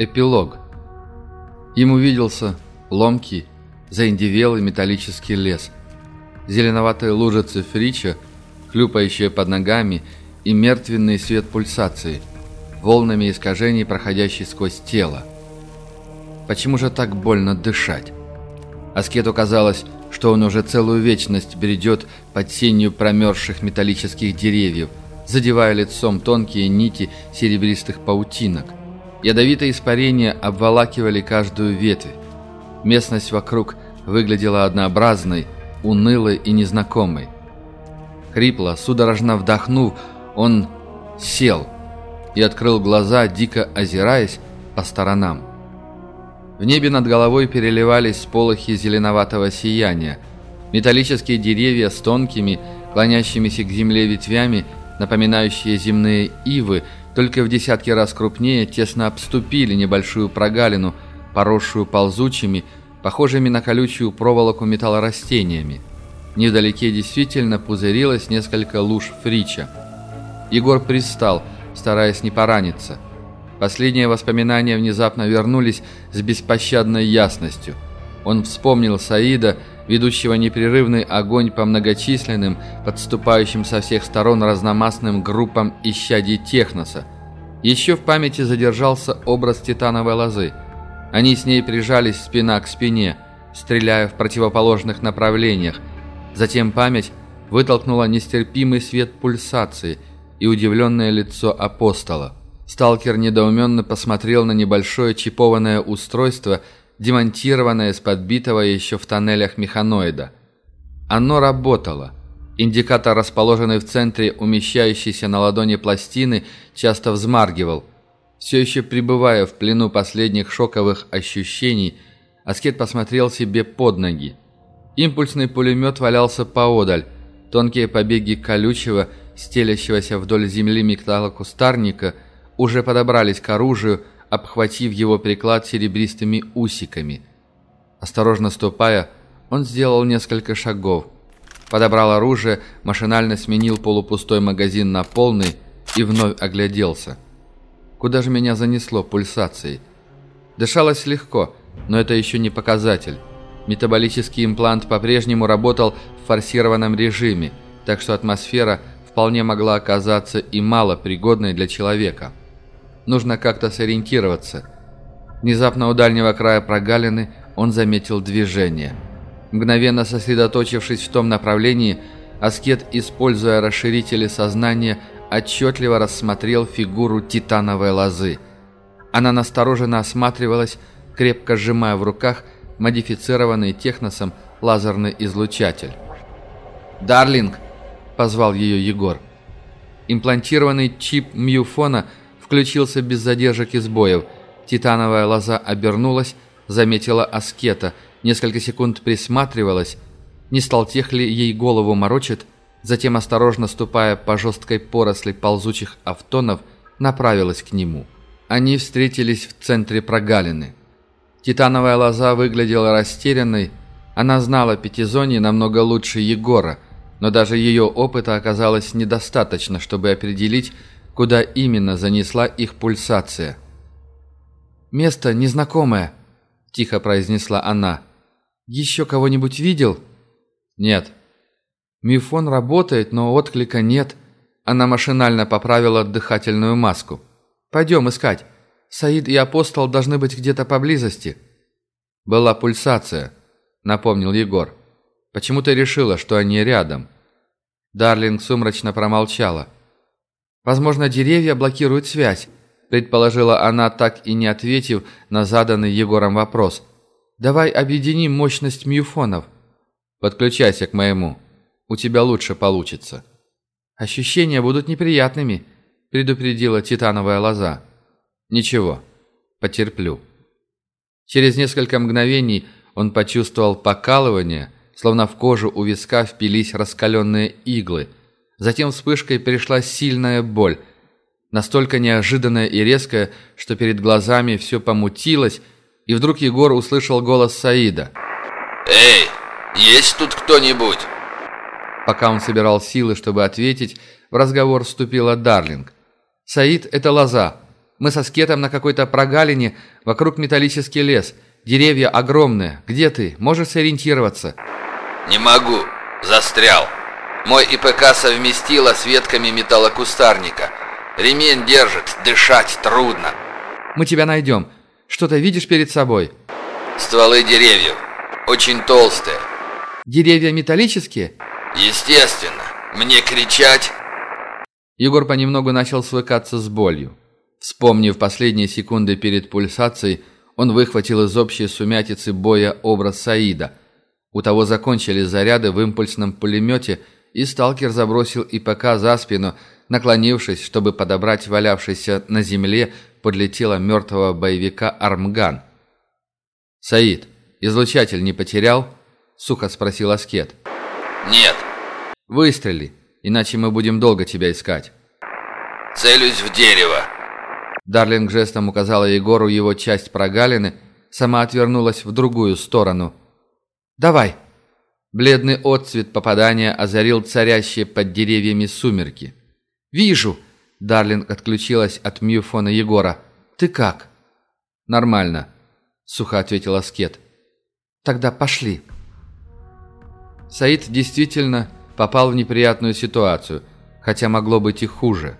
Эпилог. Ему виделся ломкий, заиндевелый металлический лес. Зеленоватые лужицы фрича, хлюпающие под ногами, и мертвенный свет пульсации, волнами искажений, проходящий сквозь тело. Почему же так больно дышать? Аскету казалось, что он уже целую вечность бредет под сенью промерзших металлических деревьев, задевая лицом тонкие нити серебристых паутинок. Ядовитые испарения обволакивали каждую ветвь. Местность вокруг выглядела однообразной, унылой и незнакомой. Хрипло, судорожно вдохнув, он сел и открыл глаза, дико озираясь по сторонам. В небе над головой переливались сполохи зеленоватого сияния. Металлические деревья с тонкими, клонящимися к земле ветвями, напоминающие земные ивы, только в десятки раз крупнее, тесно обступили небольшую прогалину, поросшую ползучими, похожими на колючую проволоку металлорастениями. Невдалеке действительно пузырилось несколько луж фрича. Егор пристал, стараясь не пораниться. Последние воспоминания внезапно вернулись с беспощадной ясностью. Он вспомнил Саида, ведущего непрерывный огонь по многочисленным, подступающим со всех сторон разномастным группам исчадий Техноса. Еще в памяти задержался образ титановой лозы. Они с ней прижались спина к спине, стреляя в противоположных направлениях. Затем память вытолкнула нестерпимый свет пульсации и удивленное лицо апостола. Сталкер недоуменно посмотрел на небольшое чипованное устройство – демонтированное с подбитого еще в тоннелях механоида. Оно работало. Индикатор, расположенный в центре умещающейся на ладони пластины, часто взмаргивал. Все еще пребывая в плену последних шоковых ощущений, Аскет посмотрел себе под ноги. Импульсный пулемет валялся поодаль. Тонкие побеги колючего, стелящегося вдоль земли металлокустарника, уже подобрались к оружию, обхватив его приклад серебристыми усиками. Осторожно ступая, он сделал несколько шагов. Подобрал оружие, машинально сменил полупустой магазин на полный и вновь огляделся. Куда же меня занесло пульсацией? Дышалось легко, но это еще не показатель. Метаболический имплант по-прежнему работал в форсированном режиме, так что атмосфера вполне могла оказаться и мало пригодной для человека. Нужно как-то сориентироваться. Внезапно у дальнего края прогалины он заметил движение. Мгновенно сосредоточившись в том направлении, Аскет, используя расширители сознания, отчетливо рассмотрел фигуру титановой лозы. Она настороженно осматривалась, крепко сжимая в руках модифицированный техносом лазерный излучатель. «Дарлинг!» – позвал ее Егор. Имплантированный чип Мьюфона – включился без задержек и сбоев. Титановая лоза обернулась, заметила аскета, несколько секунд присматривалась, не стал тех ли ей голову морочит, затем, осторожно ступая по жесткой поросли ползучих автонов, направилась к нему. Они встретились в центре прогалины. Титановая лоза выглядела растерянной, она знала Пятизони намного лучше Егора, но даже ее опыта оказалось недостаточно, чтобы определить, куда именно занесла их пульсация. «Место незнакомое», – тихо произнесла она. «Еще кого-нибудь видел?» «Нет». «Мифон работает, но отклика нет». Она машинально поправила дыхательную маску. «Пойдем искать. Саид и Апостол должны быть где-то поблизости». «Была пульсация», — напомнил Егор. «Почему ты решила, что они рядом?» Дарлинг сумрачно промолчала. Возможно, деревья блокируют связь», – предположила она, так и не ответив на заданный Егором вопрос. «Давай объединим мощность мюфонов». «Подключайся к моему. У тебя лучше получится». «Ощущения будут неприятными», – предупредила титановая лоза. «Ничего, потерплю». Через несколько мгновений он почувствовал покалывание, словно в кожу у виска впились раскаленные иглы – Затем вспышкой перешла сильная боль, настолько неожиданная и резкая, что перед глазами все помутилось, и вдруг Егор услышал голос Саида. «Эй, есть тут кто-нибудь?» Пока он собирал силы, чтобы ответить, в разговор вступила Дарлинг. «Саид — это лоза. Мы со скетом на какой-то прогалине, вокруг металлический лес. Деревья огромные. Где ты? Можешь сориентироваться?» «Не могу. Застрял. Мой ИПК совместила с ветками металлокустарника. Ремень держит, дышать трудно». «Мы тебя найдем. Что-то видишь перед собой?» «Стволы деревьев. Очень толстые». «Деревья металлические?» «Естественно. Мне кричать?» Егор понемногу начал свыкаться с болью. Вспомнив последние секунды перед пульсацией, он выхватил из общей сумятицы боя образ Саида. У того закончились заряды в импульсном пулемете, и сталкер забросил ИПК за спину, наклонившись, чтобы подобрать валявшийся на земле подле тела мертвого боевика Армган. «Саид, излучатель не потерял?» — сухо спросил Аскет. «Нет». «Выстрели, иначе мы будем долго тебя искать». «Целюсь в дерево», Дарлинг жестом указала Егору его часть прогалины, сама отвернулась в другую сторону. «Давай!» Бледный отцвет попадания озарил царящие под деревьями сумерки. «Вижу!» Дарлинг отключилась от мьюфона Егора. «Ты как?» «Нормально», — сухо ответил Аскет. «Тогда пошли». Саид действительно попал в неприятную ситуацию, хотя могло быть и хуже.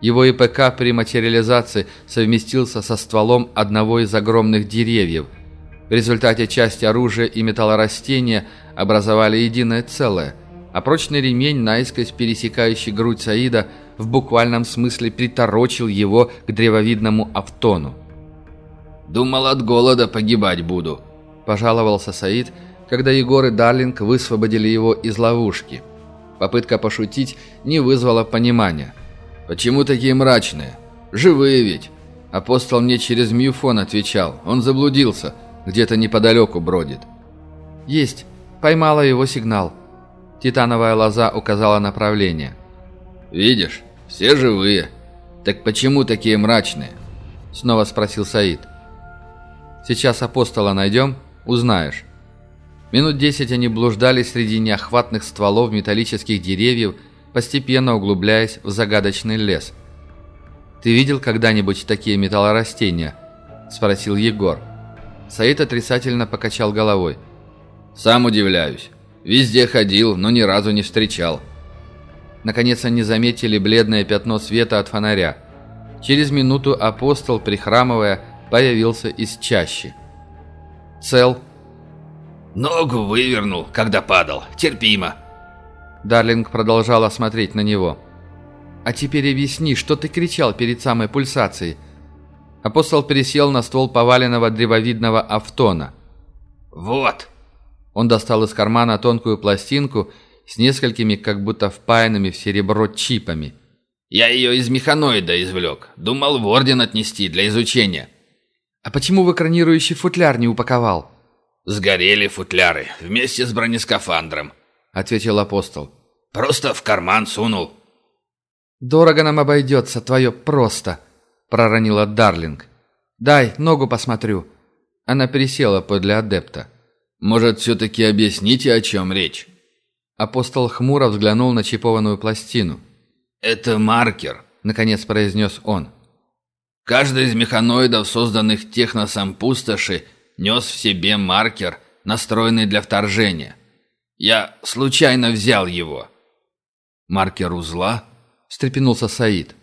Его ИПК при материализации совместился со стволом одного из огромных деревьев. В результате части оружия и металлорастения образовали единое целое, а прочный ремень, наискось пересекающий грудь Саида, в буквальном смысле приторочил его к древовидному автону. «Думал, от голода погибать буду», – пожаловался Саид, когда Егор и Дарлинг высвободили его из ловушки. Попытка пошутить не вызвала понимания – «Почему такие мрачные? Живые ведь!» Апостол мне через мьюфон отвечал. Он заблудился. Где-то неподалеку бродит. «Есть. Поймала его сигнал». Титановая лоза указала направление. «Видишь, все живые. Так почему такие мрачные?» Снова спросил Саид. «Сейчас апостола найдем, узнаешь». Минут десять они блуждали среди неохватных стволов металлических деревьев, постепенно углубляясь в загадочный лес. «Ты видел когда-нибудь такие металлорастения?» – спросил Егор. Саид отрицательно покачал головой. «Сам удивляюсь. Везде ходил, но ни разу не встречал». Наконец они заметили бледное пятно света от фонаря. Через минуту апостол, прихрамывая, появился из чащи. «Цел?» «Ногу вывернул, когда падал. Терпимо», Дарлинг продолжала смотреть на него. «А теперь объясни, что ты кричал перед самой пульсацией?» Апостол пересел на ствол поваленного древовидного автона. «Вот!» Он достал из кармана тонкую пластинку с несколькими как будто впаянными в серебро чипами. «Я ее из механоида извлек. Думал в орден отнести для изучения». «А почему в экранирующий футляр не упаковал?» «Сгорели футляры вместе с бронескафандром», — ответил апостол. Просто в карман сунул». «Дорого нам обойдется, твое просто», — проронила Дарлинг. «Дай, ногу посмотрю». Она пересела подле адепта. «Может, все-таки объясните, о чем речь?» Апостол хмуро взглянул на чипованную пластину. «Это маркер», — наконец произнес он. «Каждый из механоидов, созданных техносом пустоши, нес в себе маркер, настроенный для вторжения. Я случайно взял его». «Маркер узла?» – встрепенулся Саид.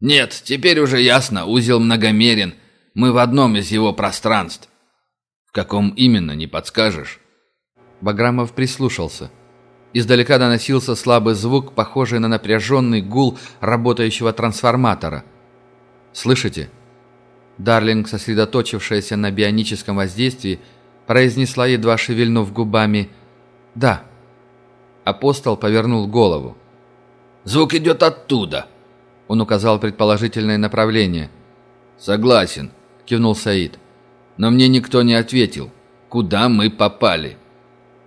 «Нет, теперь уже ясно, узел многомерен. Мы в одном из его пространств». «В каком именно, не подскажешь?» Баграмов прислушался. Издалека доносился слабый звук, похожий на напряженный гул работающего трансформатора. «Слышите?» Дарлинг, сосредоточившаяся на бионическом воздействии, произнесла, едва шевельнув губами «Да». Апостол повернул голову. Звук идет оттуда!» Он указал предположительное направление. «Согласен», — кивнул Саид. «Но мне никто не ответил. Куда мы попали?»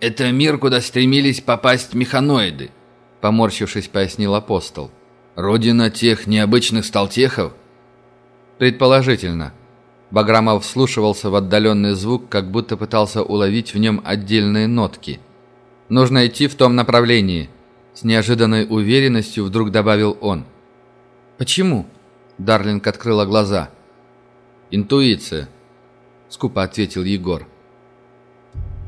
«Это мир, куда стремились попасть механоиды», — поморщившись, пояснил апостол. «Родина тех необычных сталтехов?» «Предположительно». Баграмов вслушивался в отдаленный звук, как будто пытался уловить в нем отдельные нотки. «Нужно идти в том направлении», с неожиданной уверенностью вдруг добавил он. «Почему?» Дарлинг открыла глаза. «Интуиция», — скупо ответил Егор.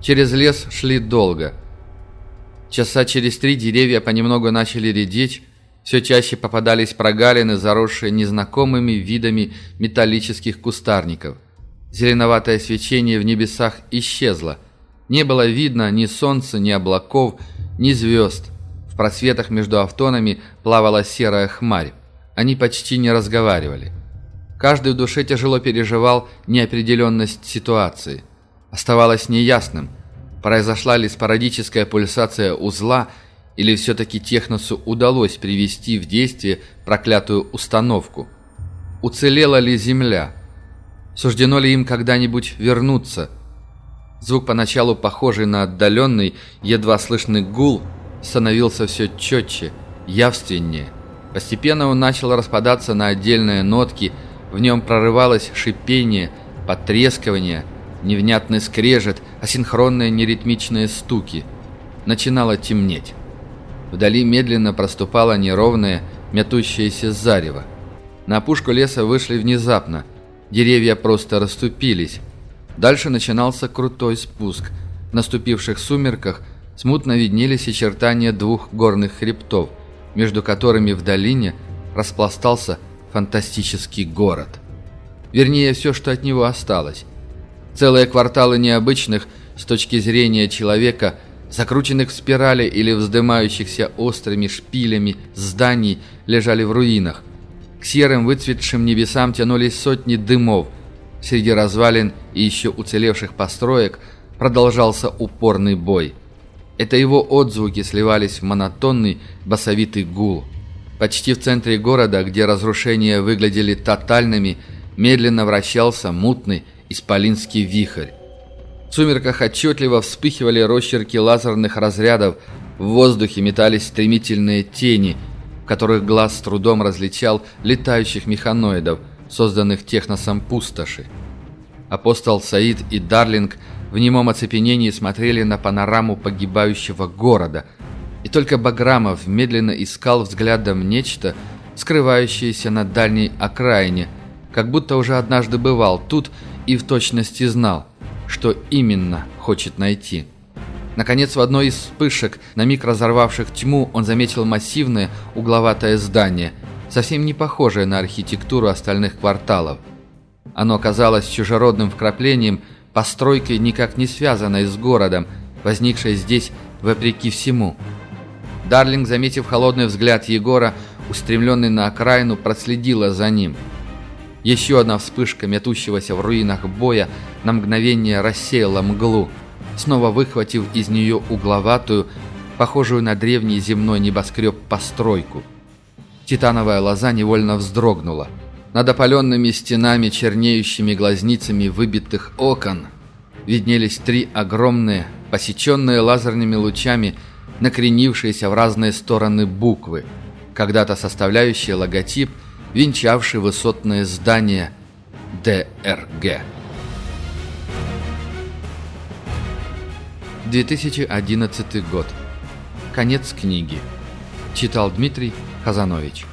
Через лес шли долго. Часа через три деревья понемногу начали редеть, все чаще попадались прогалины, заросшие незнакомыми видами металлических кустарников. Зеленоватое свечение в небесах исчезло. Не было видно ни солнца, ни облаков, ни звезд. В просветах между автонами плавала серая хмарь. Они почти не разговаривали. Каждый в душе тяжело переживал неопределенность ситуации. Оставалось неясным, произошла ли спорадическая пульсация узла, или все-таки Техносу удалось привести в действие проклятую установку. Уцелела ли Земля? Суждено ли им когда-нибудь вернуться? Звук поначалу похожий на отдаленный, едва слышный гул, становился все четче, явственнее. Постепенно он начал распадаться на отдельные нотки, в нем прорывалось шипение, потрескивание, невнятный скрежет, асинхронные неритмичные стуки. Начинало темнеть. Вдали медленно проступало неровное, мятущееся зарево. На опушку леса вышли внезапно. Деревья просто расступились. Дальше начинался крутой спуск. В наступивших сумерках смутно виднелись очертания двух горных хребтов, между которыми в долине распластался фантастический город. Вернее, все, что от него осталось. Целые кварталы необычных, с точки зрения человека, закрученных в спирали или вздымающихся острыми шпилями зданий, лежали в руинах. К серым выцветшим небесам тянулись сотни дымов. Среди развалин и еще уцелевших построек продолжался упорный бой. Это его отзвуки сливались в монотонный басовитый гул. Почти в центре города, где разрушения выглядели тотальными, медленно вращался мутный исполинский вихрь. В сумерках отчетливо вспыхивали росчерки лазерных разрядов, в воздухе метались стремительные тени, в которых глаз с трудом различал летающих механоидов, созданных техносом пустоши. Апостол Саид и Дарлинг в немом оцепенении смотрели на панораму погибающего города, и только Баграмов медленно искал взглядом нечто, скрывающееся на дальней окраине, как будто уже однажды бывал тут и в точности знал – что именно хочет найти. Наконец, в одной из вспышек, на миг разорвавших тьму, он заметил массивное угловатое здание, совсем не похожее на архитектуру остальных кварталов. Оно казалось чужеродным вкраплением, постройкой никак не связанной с городом, возникшей здесь вопреки всему. Дарлинг, заметив холодный взгляд Егора, устремленный на окраину, проследила за ним – еще одна вспышка метущегося в руинах боя на мгновение рассеяла мглу, снова выхватив из нее угловатую, похожую на древний земной небоскреб постройку. Титановая лоза невольно вздрогнула. Над опаленными стенами, чернеющими глазницами выбитых окон, виднелись три огромные, посеченные лазерными лучами, накренившиеся в разные стороны буквы, когда-то составляющие логотип – венчавший высотное здание ДРГ. 2011 год. Конец книги. Читал Дмитрий Казанович.